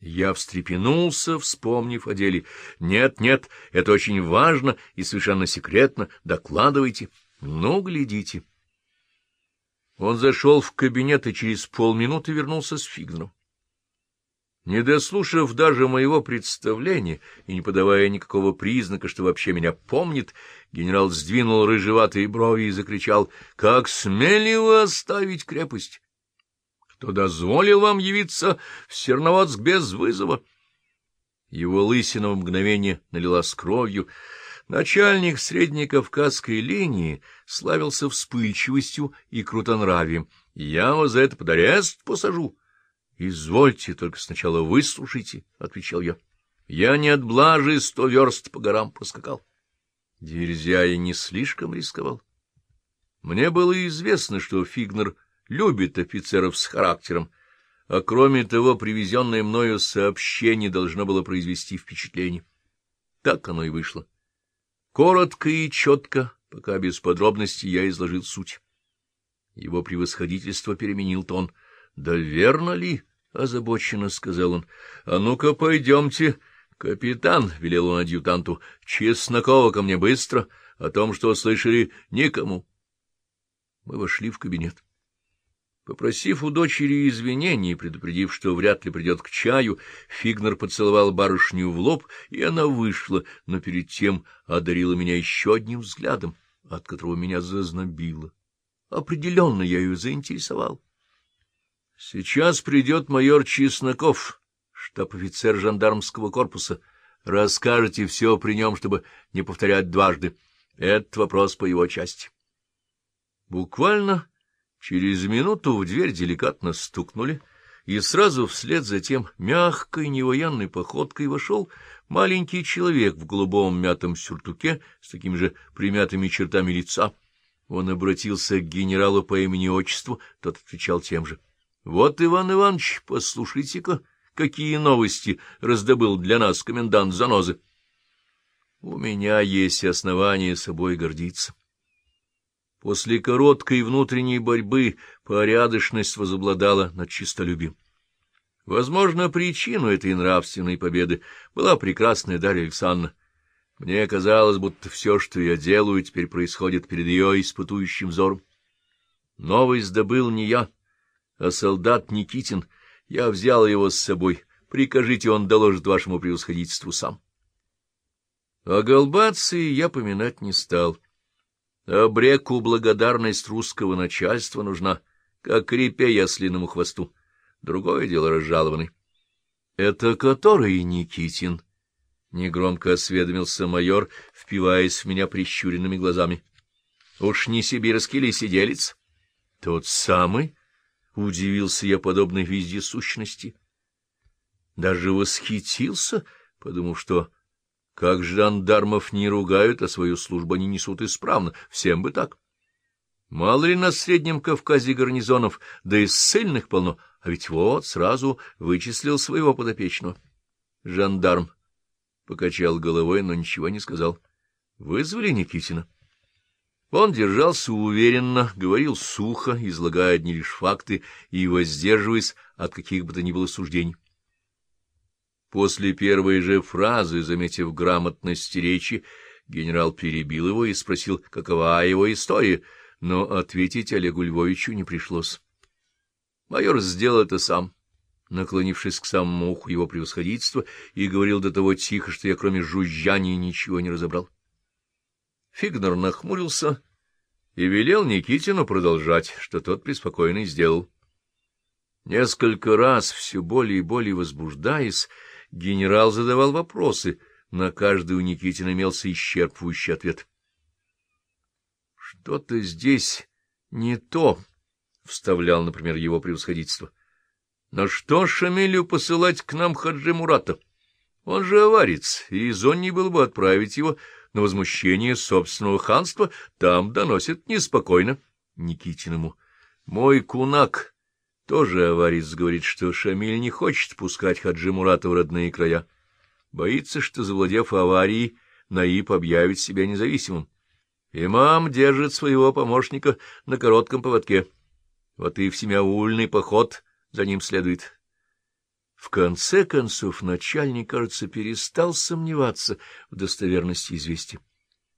Я встрепенулся, вспомнив о деле. «Нет, нет, это очень важно и совершенно секретно. Докладывайте. Ну, глядите». Он зашел в кабинет и через полминуты вернулся с Фигнером. Не дослушав даже моего представления и не подавая никакого признака, что вообще меня помнит, генерал сдвинул рыжеватые брови и закричал, «Как смели вы оставить крепость? Кто дозволил вам явиться в Серноводск без вызова?» Его лысина в мгновение налилась кровью. Начальник среднекавказской линии славился вспыльчивостью и крутонравием. «Я вас за это под арест посажу». — Извольте, только сначала выслушайте, — отвечал я. Я не от блажи сто верст по горам проскакал. Дерзя я не слишком рисковал. Мне было известно, что Фигнер любит офицеров с характером, а кроме того, привезенное мною сообщение должно было произвести впечатление. Так оно и вышло. Коротко и четко, пока без подробностей, я изложил суть. Его превосходительство переменил тон. Да верно ли? — озабоченно сказал он. — А ну-ка, пойдемте, капитан, — велел он адъютанту, — Чеснокова ко мне быстро, о том, что слышали, никому. Мы вошли в кабинет. Попросив у дочери извинений, предупредив, что вряд ли придет к чаю, Фигнер поцеловал барышню в лоб, и она вышла, но перед тем одарила меня еще одним взглядом, от которого меня зазнобило. Определенно я ее заинтересовал. Сейчас придет майор Чесноков, штаб-офицер жандармского корпуса. Расскажете все при нем, чтобы не повторять дважды. Этот вопрос по его части. Буквально через минуту в дверь деликатно стукнули, и сразу вслед за тем мягкой невоенной походкой вошел маленький человек в голубом мятом сюртуке с такими же примятыми чертами лица. Он обратился к генералу по имени-отчеству, тот отвечал тем же. —— Вот, Иван Иванович, послушайте-ка, какие новости раздобыл для нас комендант Занозы. У меня есть основания собой гордиться. После короткой внутренней борьбы порядочность возобладала над честолюбием. Возможно, причину этой нравственной победы была прекрасная Дарья Александровна. Мне казалось, будто все, что я делаю, теперь происходит перед ее испытующим взором. Новость добыл не я — а солдат Никитин, я взял его с собой. Прикажите, он доложит вашему превосходительству сам. О Голбации я поминать не стал. Обреку благодарность русского начальства нужна, как репей ослиному хвосту. Другое дело разжалованный. — Это который Никитин? — негромко осведомился майор, впиваясь в меня прищуренными глазами. — Уж не сибирский ли сиделец? — Тот самый? Удивился я подобной вездесущности. Даже восхитился, подумав, что как жандармов не ругают, а свою службу они несут исправно, всем бы так. Мало ли на Среднем Кавказе гарнизонов, да и ссыльных полно, а ведь вот сразу вычислил своего подопечного. Жандарм покачал головой, но ничего не сказал. Вызвали Никитина. Он держался уверенно, говорил сухо, излагая одни лишь факты и воздерживаясь от каких бы то ни было суждений. После первой же фразы, заметив грамотность речи, генерал перебил его и спросил, какова его история, но ответить Олегу Львовичу не пришлось. Майор сделал это сам, наклонившись к самому уху его превосходительства, и говорил до того тихо, что я кроме жужжания ничего не разобрал. Фигнер нахмурился и велел Никитину продолжать, что тот преспокойно сделал. Несколько раз, все более и более возбуждаясь, генерал задавал вопросы, на каждый у Никитина имелся исчерпывающий ответ. — Что-то здесь не то, — вставлял, например, его превосходительство. — Но что Шамилю посылать к нам Хаджи Мурата? Он же аварец, и резонней было бы отправить его на возмущение собственного ханства, там доносят неспокойно Никитиному. Мой кунак, тоже аварец, говорит, что Шамиль не хочет пускать Хаджи Мурата в родные края. Боится, что, завладев аварией, Наиб объявит себя независимым. Имам держит своего помощника на коротком поводке. Вот и в поход за ним следует. В конце концов начальник, кажется, перестал сомневаться в достоверности известия.